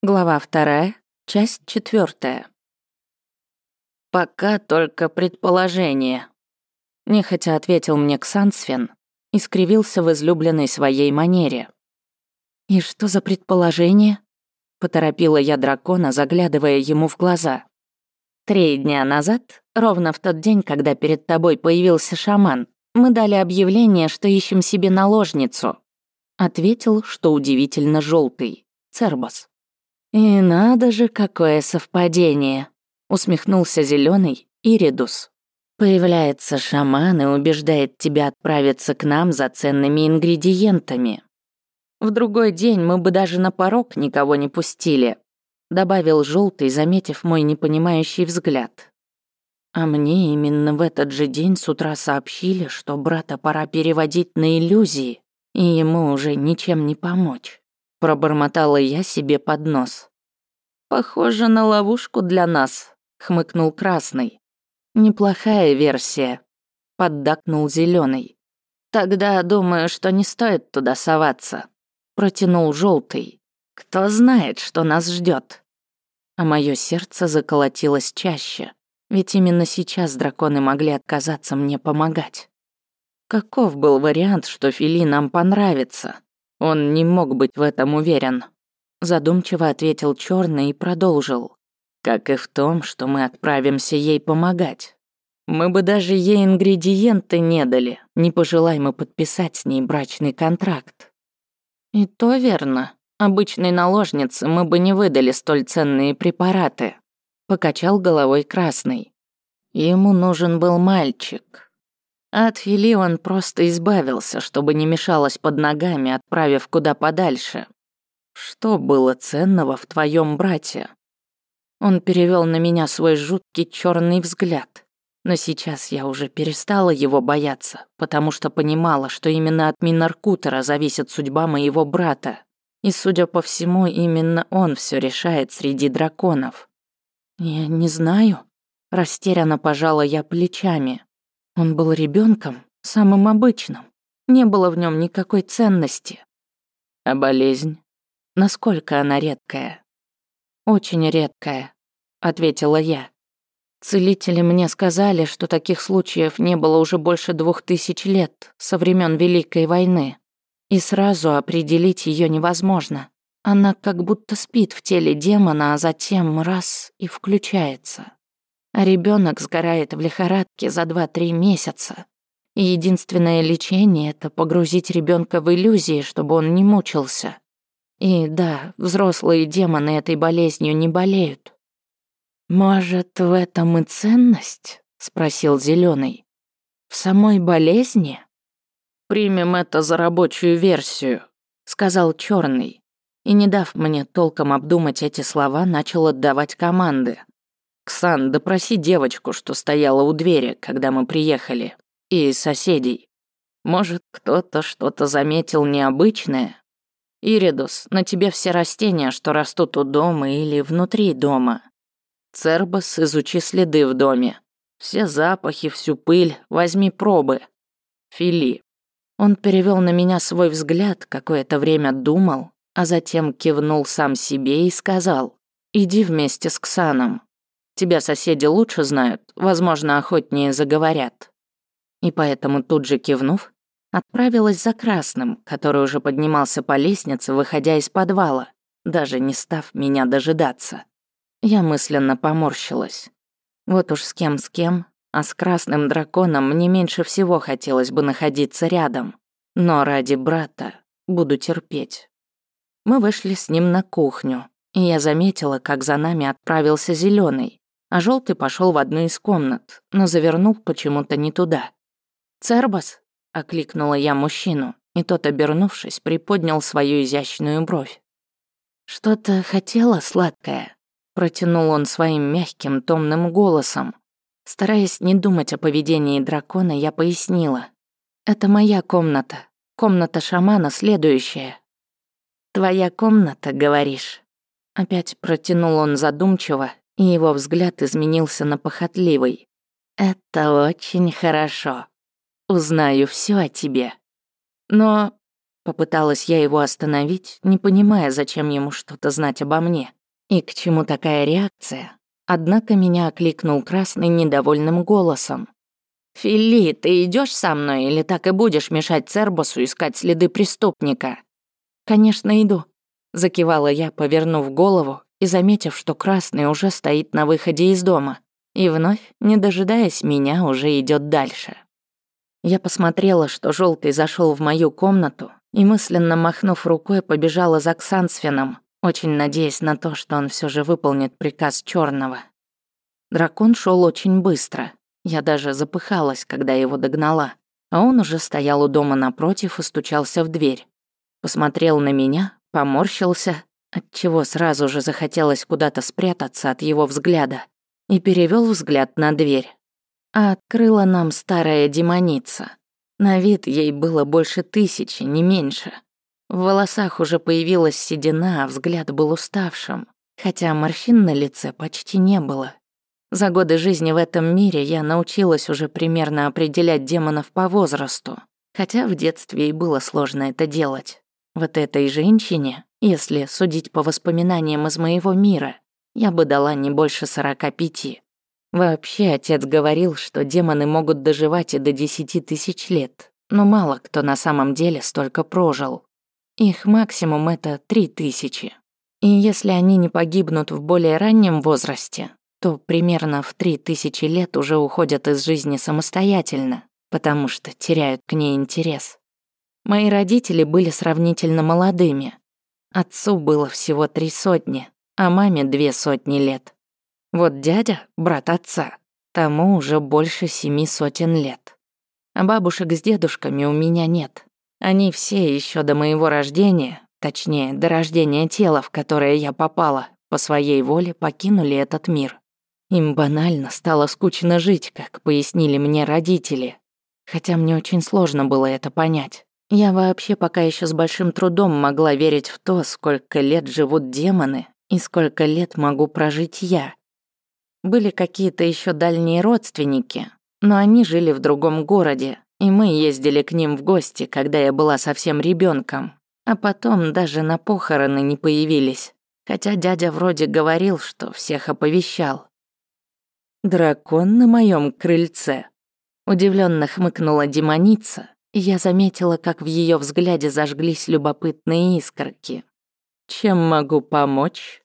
Глава вторая, часть четвертая. «Пока только предположение», — нехотя ответил мне Ксансфен и скривился в излюбленной своей манере. «И что за предположение?» — поторопила я дракона, заглядывая ему в глаза. «Три дня назад, ровно в тот день, когда перед тобой появился шаман, мы дали объявление, что ищем себе наложницу», — ответил, что удивительно желтый, Цербас. «И надо же, какое совпадение!» — усмехнулся зеленый Иридус. «Появляется шаман и убеждает тебя отправиться к нам за ценными ингредиентами. В другой день мы бы даже на порог никого не пустили», — добавил желтый, заметив мой непонимающий взгляд. А мне именно в этот же день с утра сообщили, что брата пора переводить на иллюзии, и ему уже ничем не помочь. Пробормотала я себе под нос. «Похоже на ловушку для нас», — хмыкнул Красный. «Неплохая версия», — поддакнул Зеленый. «Тогда думаю, что не стоит туда соваться», — протянул Желтый. «Кто знает, что нас ждет. А мое сердце заколотилось чаще, ведь именно сейчас драконы могли отказаться мне помогать. Каков был вариант, что Фили нам понравится? Он не мог быть в этом уверен. Задумчиво ответил черный и продолжил. Как и в том, что мы отправимся ей помогать. Мы бы даже ей ингредиенты не дали, не пожелаем мы подписать с ней брачный контракт. И то верно. Обычной наложнице мы бы не выдали столь ценные препараты. Покачал головой красный. Ему нужен был мальчик. От Фили он просто избавился, чтобы не мешалось под ногами, отправив куда подальше. Что было ценного в твоем брате? Он перевел на меня свой жуткий черный взгляд. Но сейчас я уже перестала его бояться, потому что понимала, что именно от Минаркутера зависит судьба моего брата. И, судя по всему, именно он все решает среди драконов. Я не знаю. Растерянно пожала я плечами. Он был ребенком, самым обычным. Не было в нем никакой ценности. А болезнь? Насколько она редкая? Очень редкая, ответила я. Целители мне сказали, что таких случаев не было уже больше двух тысяч лет, со времен Великой войны. И сразу определить ее невозможно. Она как будто спит в теле демона, а затем раз и включается а ребенок сгорает в лихорадке за 2-3 месяца. И единственное лечение — это погрузить ребенка в иллюзии, чтобы он не мучился. И да, взрослые демоны этой болезнью не болеют. «Может, в этом и ценность?» — спросил Зеленый. «В самой болезни?» «Примем это за рабочую версию», — сказал Черный. И, не дав мне толком обдумать эти слова, начал отдавать команды. «Ксан, допроси девочку, что стояла у двери, когда мы приехали, и соседей. Может, кто-то что-то заметил необычное? Иридус, на тебе все растения, что растут у дома или внутри дома. Цербас, изучи следы в доме. Все запахи, всю пыль, возьми пробы. Фили». Он перевел на меня свой взгляд, какое-то время думал, а затем кивнул сам себе и сказал, «Иди вместе с Ксаном, Тебя соседи лучше знают, возможно, охотнее заговорят». И поэтому тут же кивнув, отправилась за Красным, который уже поднимался по лестнице, выходя из подвала, даже не став меня дожидаться. Я мысленно поморщилась. Вот уж с кем с кем, а с Красным Драконом мне меньше всего хотелось бы находиться рядом. Но ради брата буду терпеть. Мы вышли с ним на кухню, и я заметила, как за нами отправился зеленый, а желтый пошел в одну из комнат, но завернул почему-то не туда. «Цербас?» — окликнула я мужчину, и тот, обернувшись, приподнял свою изящную бровь. «Что-то хотела сладкое?» — протянул он своим мягким, томным голосом. Стараясь не думать о поведении дракона, я пояснила. «Это моя комната. Комната шамана следующая». «Твоя комната, говоришь?» Опять протянул он задумчиво, и его взгляд изменился на похотливый. «Это очень хорошо. Узнаю все о тебе. Но...» Попыталась я его остановить, не понимая, зачем ему что-то знать обо мне. И к чему такая реакция? Однако меня окликнул Красный недовольным голосом. «Фили, ты идешь со мной или так и будешь мешать Цербасу искать следы преступника?» «Конечно, иду», — закивала я, повернув голову и заметив, что Красный уже стоит на выходе из дома и вновь, не дожидаясь меня, уже идет дальше. Я посмотрела, что желтый зашел в мою комнату и мысленно махнув рукой, побежала за Ксансфином, очень надеясь на то, что он все же выполнит приказ черного. Дракон шел очень быстро. Я даже запыхалась, когда его догнала, а он уже стоял у дома напротив и стучался в дверь. Посмотрел на меня, поморщился, отчего сразу же захотелось куда-то спрятаться от его взгляда, и перевел взгляд на дверь. А открыла нам старая демоница. На вид ей было больше тысячи, не меньше. В волосах уже появилась седина, а взгляд был уставшим, хотя морщин на лице почти не было. За годы жизни в этом мире я научилась уже примерно определять демонов по возрасту, хотя в детстве и было сложно это делать. Вот этой женщине, если судить по воспоминаниям из моего мира, я бы дала не больше сорока пяти. Вообще, отец говорил, что демоны могут доживать и до десяти тысяч лет, но мало кто на самом деле столько прожил. Их максимум это три тысячи. И если они не погибнут в более раннем возрасте, то примерно в три тысячи лет уже уходят из жизни самостоятельно, потому что теряют к ней интерес. Мои родители были сравнительно молодыми. Отцу было всего три сотни, а маме две сотни лет. Вот дядя, брат отца, тому уже больше семи сотен лет. А бабушек с дедушками у меня нет. Они все еще до моего рождения, точнее, до рождения тела, в которое я попала, по своей воле покинули этот мир. Им банально стало скучно жить, как пояснили мне родители. Хотя мне очень сложно было это понять. Я вообще пока еще с большим трудом могла верить в то, сколько лет живут демоны и сколько лет могу прожить я. Были какие-то еще дальние родственники, но они жили в другом городе, и мы ездили к ним в гости, когда я была совсем ребенком, а потом даже на похороны не появились, хотя дядя вроде говорил, что всех оповещал. «Дракон на моем крыльце», — удивленно хмыкнула демоница, я заметила, как в ее взгляде зажглись любопытные искорки. «Чем могу помочь?»